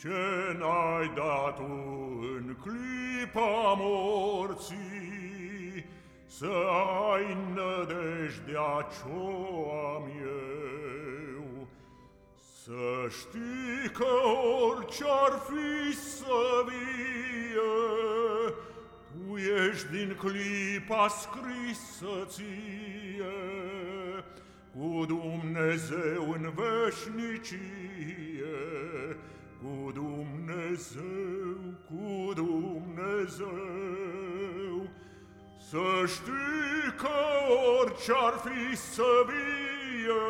Ce n-ai dat tu în clipa morții, Să ai nădejdea ce-o am eu? Să știi că orice-ar fi să vie, Tu ești din clipa scrisă ție, Cu Dumnezeu în veșnicie, cu Dumnezeu, cu Dumnezeu. Să știi că orice-ar fi să vie,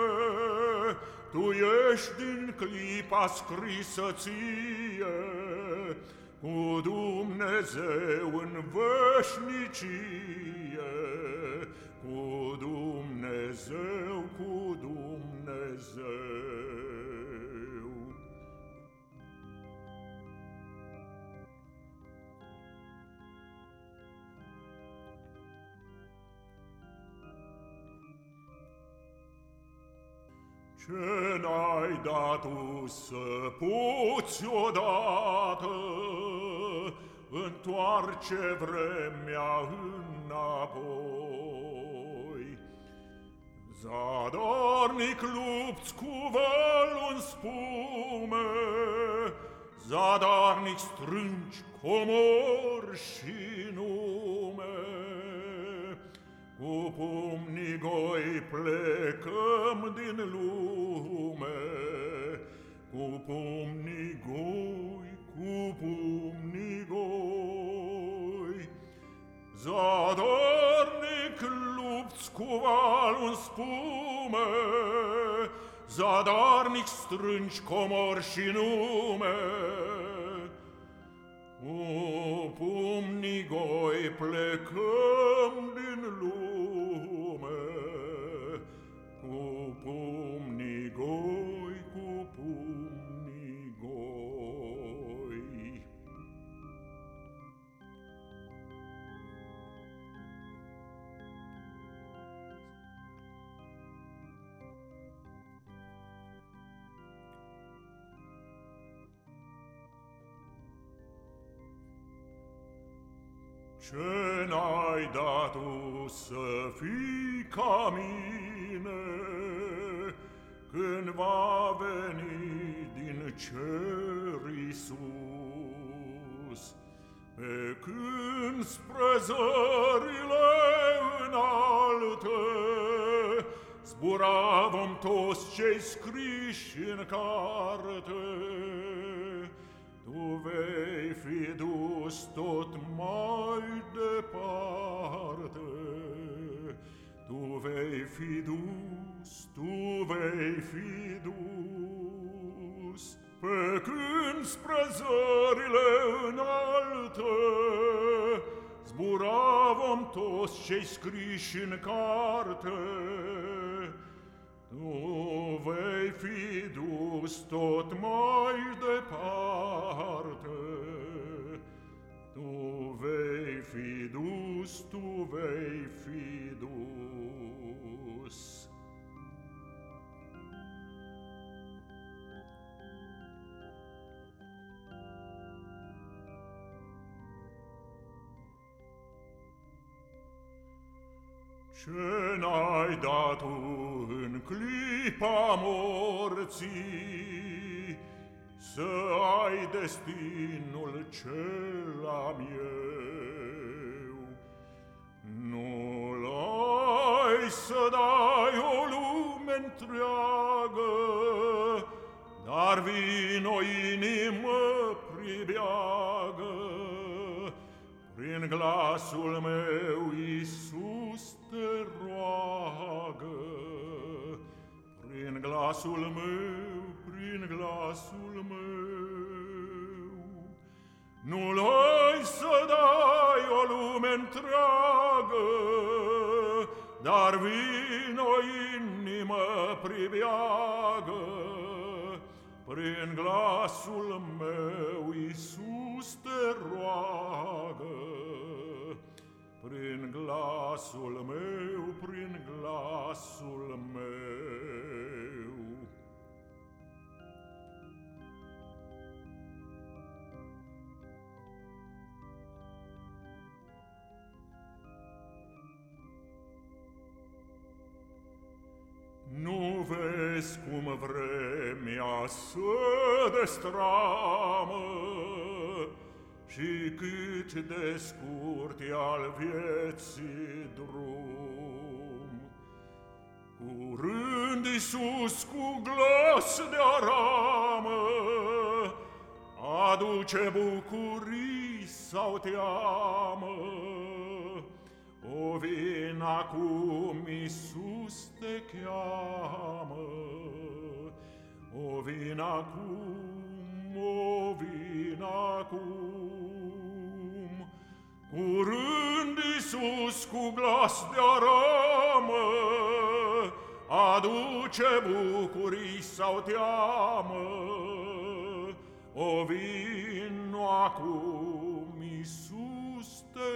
Tu ești din clipa scrisă ție, Cu Dumnezeu în veșnicie, Cu Dumnezeu, cu Dumnezeu. Ce n-ai dat tu să poți odată? Întoarce vremea înapoi. Zadarnic lupți cu valul în spume Zadarnic strângi comor și nume cu pumnii goi plecăm din lume, Cu pumnii goi, cu pumnii goi. Zadarnic lupți cu valul în spume, Zadarnic strângi comor și nume, Cu pumnii goi plecăm din lume, ce n'hai dato să fii ca mine, când va veni din cer Iisus. Pe când spre zările înalte, zbura vom toți cei scriși în carte, tu vei fidus, pe când spre zările înalte, zburavam toți cei scriși în carte. Tu vei fi dus tot mai Ce n-ai dat tu în clipa morții, Să ai destinul cel am eu? Nu-l ai să dai o lume întreagă, Dar vin o inimă pribeagă, Prin glasul meu, Iisus, glasul meu, prin glasul meu, Nu-l ai să dai o lume întreagă, Dar vin o inimă pribeagă, Prin glasul meu, Iisus te roagă. Prin glasul meu, prin vremea să destramă Și cât de scurt e al vieții drum. Curând Iisus cu glas de aramă Aduce bucurii sau teamă O vin acum Iisus te cheamă, O vin acum, o vin acum, Curând Iisus cu glas de aramă, Aduce bucurii sau teamă, O vin acum Iisus, Deus te.